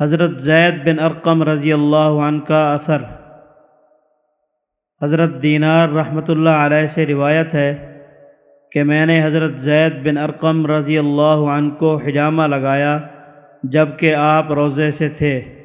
حضرت زید بن ارقم رضی اللہ عنہ کا اثر۔ حضرت دینار رحمۃ اللہ علیہ سے روایت ہے کہ میں نے حضرت زید بن ارقم رضی اللہ عنہ کو حجامہ لگایا جبکہ آپ روزے سے تھے۔